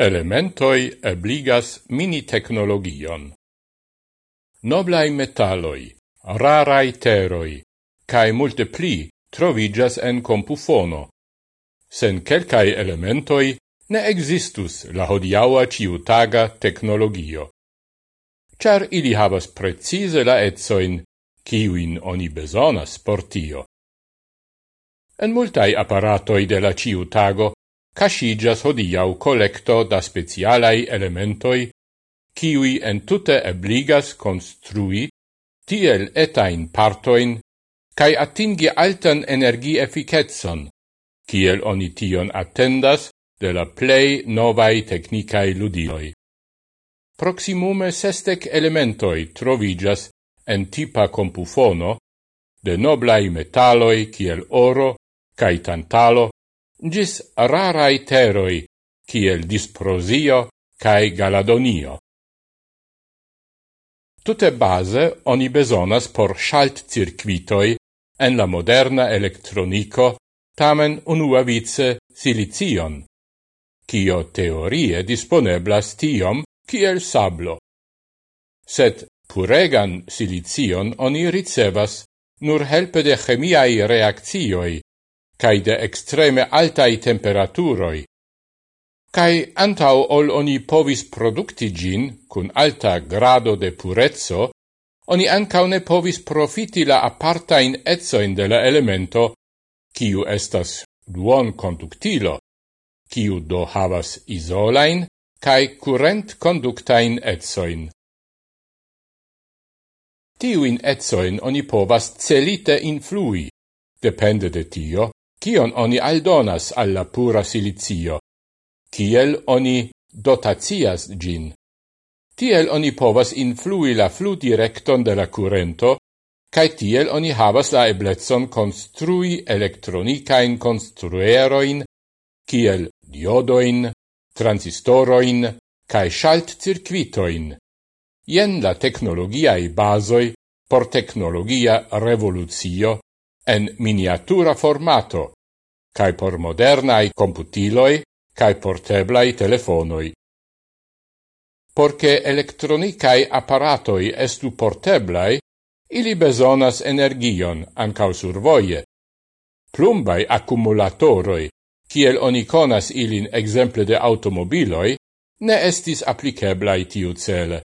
Elementoi ebligas mini-technologion. Noblai metalloi, rarai teroi, cae multe pli trovigas en compufono. Sen quelcae elementoi ne existus la hodiaua ciutaga technologio. Char ili havas precise la etsoin, kiwin oni besonas por tio. En multai apparatoi de la ciutago casigas hodiau collecto da specialai elementoi, kiui entute ebligas construi tiel etain partoin, cae atingi altan energi efficetson, kiel oni tion attendas de la plei novai technicae ludiloi. Proximume sestec elementoi trovigas en tipa compufono, de noblai metaloi kiel oro cae tantalo, gis rarai teroi, kiel disprosio cae galadonio. Tutte base oni besonas por schalt circuitoi en la moderna electronico tamen unua vice silicion, cio teorie disponeblas tiom kiel sablo. Sed puregan silicion oni ricevas nur helpe de chemiai reaccioi cae de extreme altai temperaturoi, cae antau ol oni povis producti gin cun alta grado de purezzo, oni ancau ne povis profiti la apartain etsoin de la elemento, kiu estas duon conductilo, kiu do havas isolain, cae current conductain etsoin. Tiuin etsoin oni povas celite influi, depende de tio, Kion oni aldonas alla pura silicio? Kiel oni dotacias gin? Tiel oni povas influi la flu directon de la currento, cae tiel oni havas la eblezzon construi elektronicain construeroin, kiel diodoin, transistoroin, cae shalt circuitoin. Ien la technologiae basoi por technologia revoluzio en miniatura formato, cae por modernae computiloi cae porteblai telefonoi. Porque electronicae apparatoi estu porteblai, ili besonas energion ancau survoie. Plumbai accumulatoroi, kiel oni conas ilin exemple de automobiloi, ne estis appliceblai tiu cele.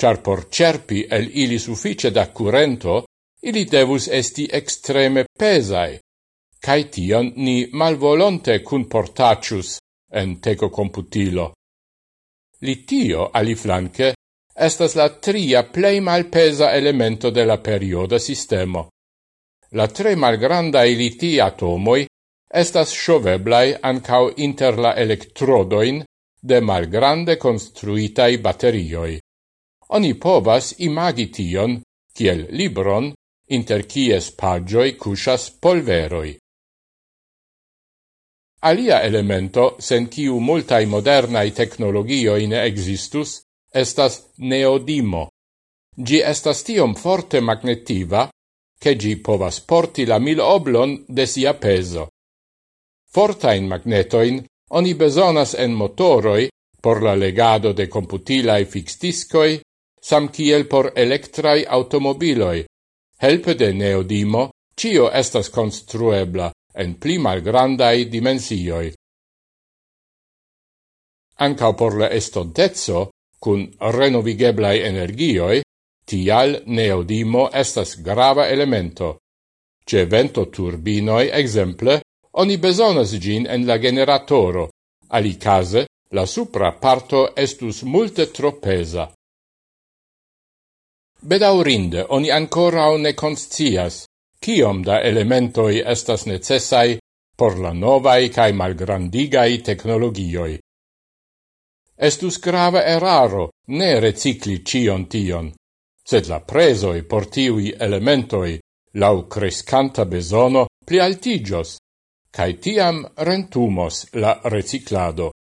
Char por cerpi el ili suffice da curento, ili devus esti extreme pesai, cae tion ni malvolonte cun portacius en teco computilo. Litio, aliflanque, estas la tria plei malpesa elemento de la perioda sistemo. La tre malgrandai liti atomoi estas shoveblai ancau inter la electrodoin de malgrande construitai baterioi. Oni povas imagi tion, kiel libron, inter cies pagioi cusas polveroi. Alia elemento, sen ciu multai modernai technologioin existus, estas neodimo. Gi estas tiom forte magnetiva, che gi povas porti la mil oblon de sia peso. Fortain magnetoin oni besonas en motoroi por la legado de computilae fixtiscoi, sam kiel por electrai automobiloi, Helpe de neodimo, cio estas construebla en pli malgrandai dimensioi. Ancao por la estontezzo, cun renovigeblai energioi, tial neodimo estas grava elemento. Ce vento turbinoi, exemple, oni besonas gin en la generatoro, alicase la supra parto estus multe tropesa. Bedaurinde, oni ancora ne conscias, ciom da elementoi estas necessai por la novai cae malgrandigai technologioi. Estus grava eraro ne recicli cion tion, sed la presoi por tiui elementoi lau crescanta besono pli altigios, cae tiam rentumos la reciclado.